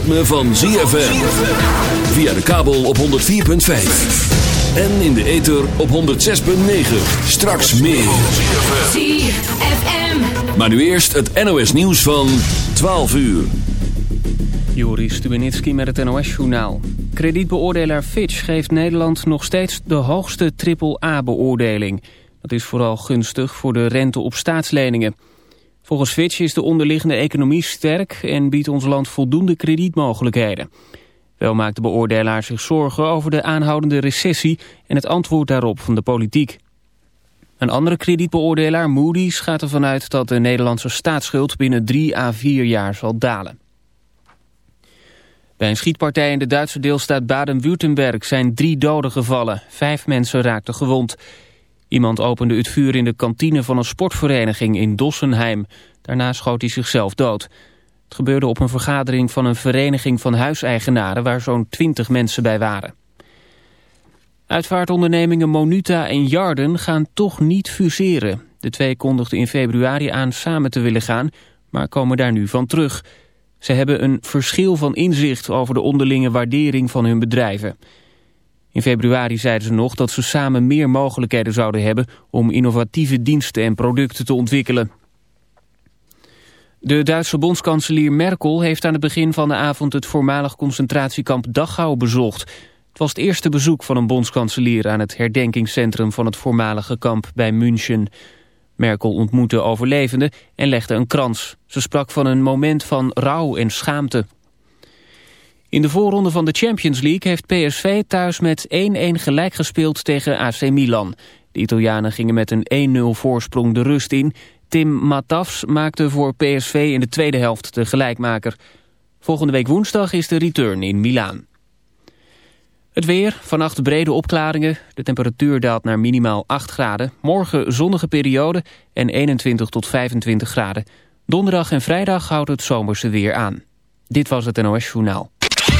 ritme van ZFM. Via de kabel op 104.5. En in de ether op 106.9. Straks meer. ZFM. Maar nu eerst het NOS nieuws van 12 uur. Joris Stubenitski met het NOS-journaal. Kredietbeoordelaar Fitch geeft Nederland nog steeds de hoogste triple-A-beoordeling. Dat is vooral gunstig voor de rente op staatsleningen. Volgens Fitch is de onderliggende economie sterk en biedt ons land voldoende kredietmogelijkheden. Wel maakt de beoordelaar zich zorgen over de aanhoudende recessie en het antwoord daarop van de politiek. Een andere kredietbeoordelaar, Moody's, gaat ervan uit dat de Nederlandse staatsschuld binnen 3 à 4 jaar zal dalen. Bij een schietpartij in de Duitse deelstaat Baden-Württemberg zijn drie doden gevallen. Vijf mensen raakten gewond. Iemand opende het vuur in de kantine van een sportvereniging in Dossenheim. Daarna schoot hij zichzelf dood. Het gebeurde op een vergadering van een vereniging van huiseigenaren... waar zo'n twintig mensen bij waren. Uitvaartondernemingen Monuta en Jarden gaan toch niet fuseren. De twee kondigden in februari aan samen te willen gaan... maar komen daar nu van terug... Ze hebben een verschil van inzicht over de onderlinge waardering van hun bedrijven. In februari zeiden ze nog dat ze samen meer mogelijkheden zouden hebben om innovatieve diensten en producten te ontwikkelen. De Duitse bondskanselier Merkel heeft aan het begin van de avond het voormalig concentratiekamp Dachau bezocht. Het was het eerste bezoek van een bondskanselier aan het herdenkingscentrum van het voormalige kamp bij München. Merkel ontmoette overlevenden en legde een krans. Ze sprak van een moment van rouw en schaamte. In de voorronde van de Champions League heeft PSV thuis met 1-1 gelijk gespeeld tegen AC Milan. De Italianen gingen met een 1-0 voorsprong de rust in. Tim Matafs maakte voor PSV in de tweede helft de gelijkmaker. Volgende week woensdag is de return in Milaan. Het weer, vannacht brede opklaringen. De temperatuur daalt naar minimaal 8 graden. Morgen zonnige periode en 21 tot 25 graden. Donderdag en vrijdag houdt het zomerse weer aan. Dit was het NOS Journaal.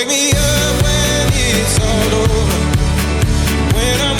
Wake me up when it's all over. When I'm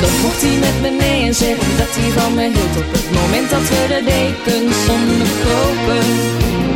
Dan mocht hij met me nee en zeggen dat hij van me hield Op het moment dat we de dekens zonder kopen.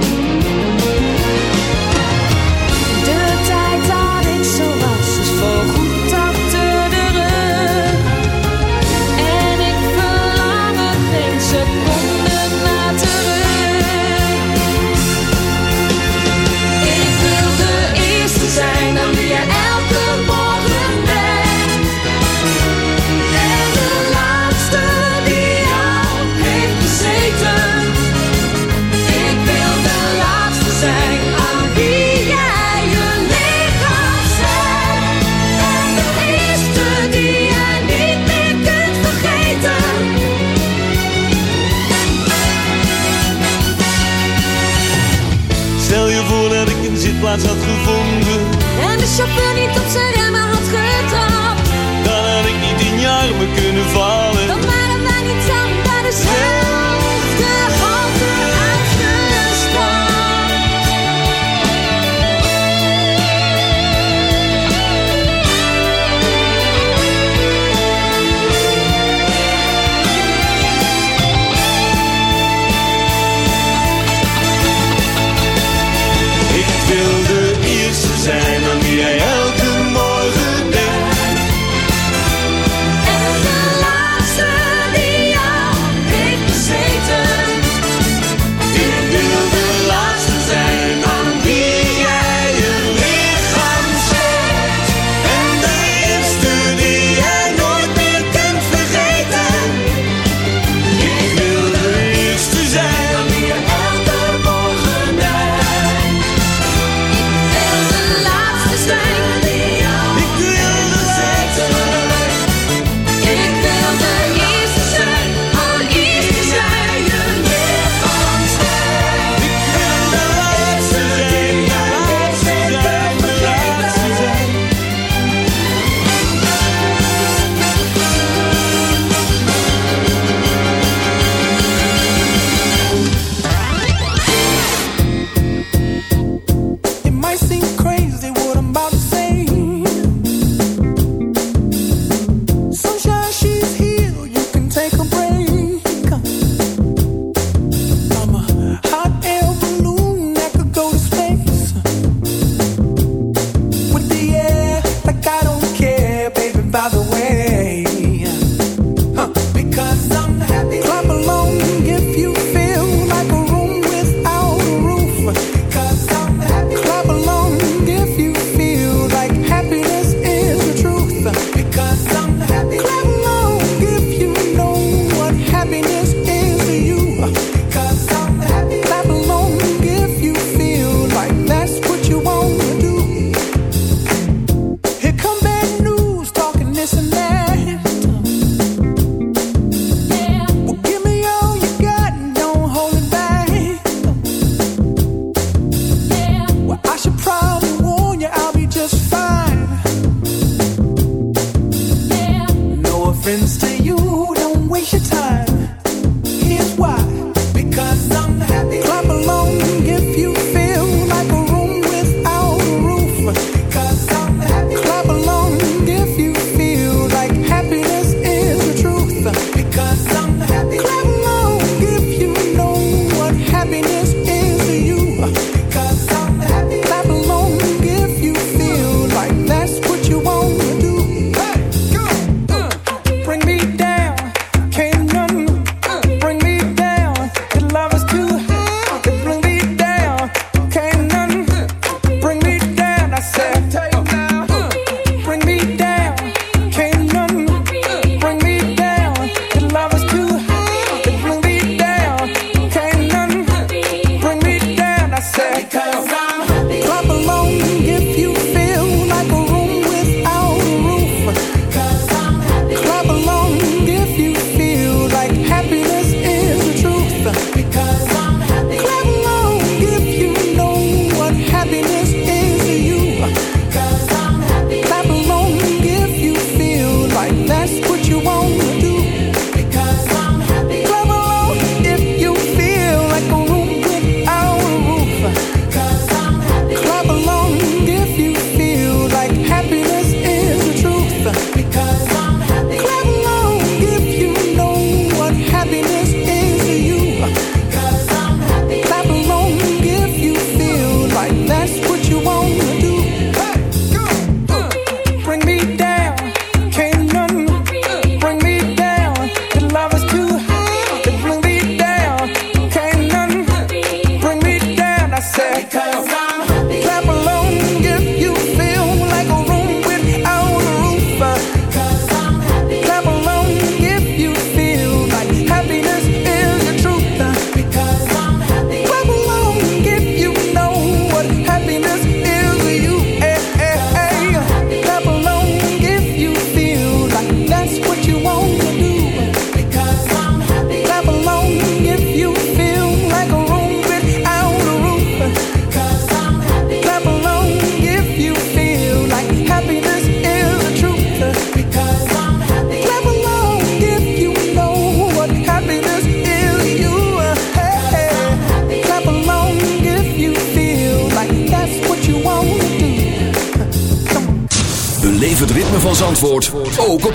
That's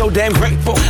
So damn grateful.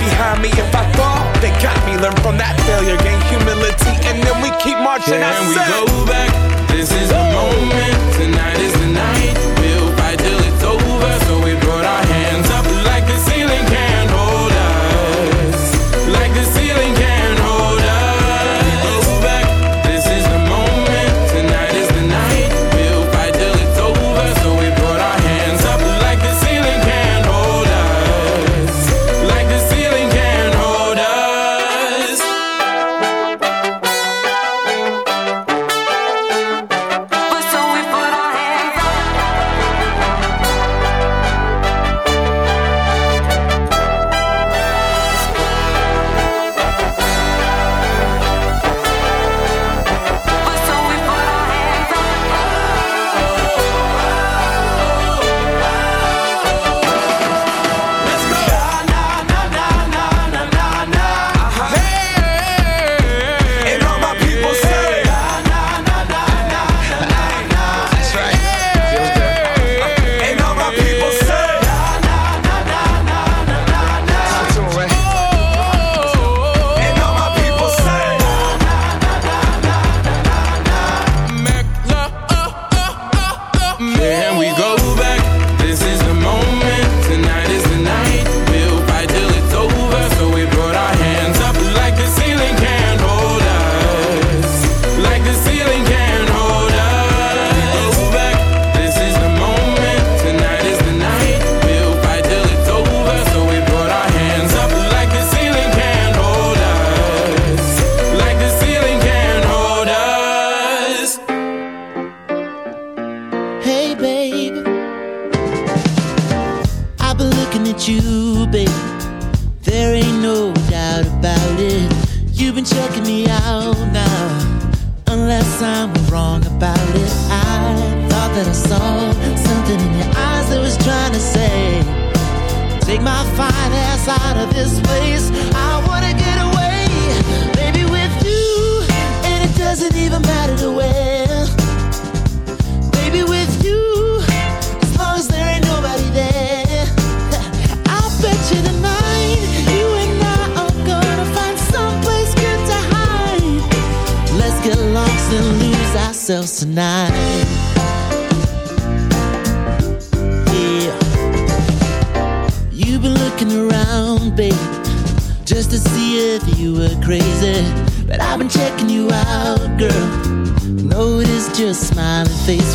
behind me. If I fall, they got me. Learn from that failure, gain humility, and then we keep marching. Can we go back? This is the moment. Tonight is the night. We'll fight till it's ourselves tonight. Yeah, you've been looking around, babe, just to see if you were crazy. But I've been checking you out, girl. Noticed just smiling face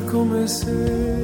sempre.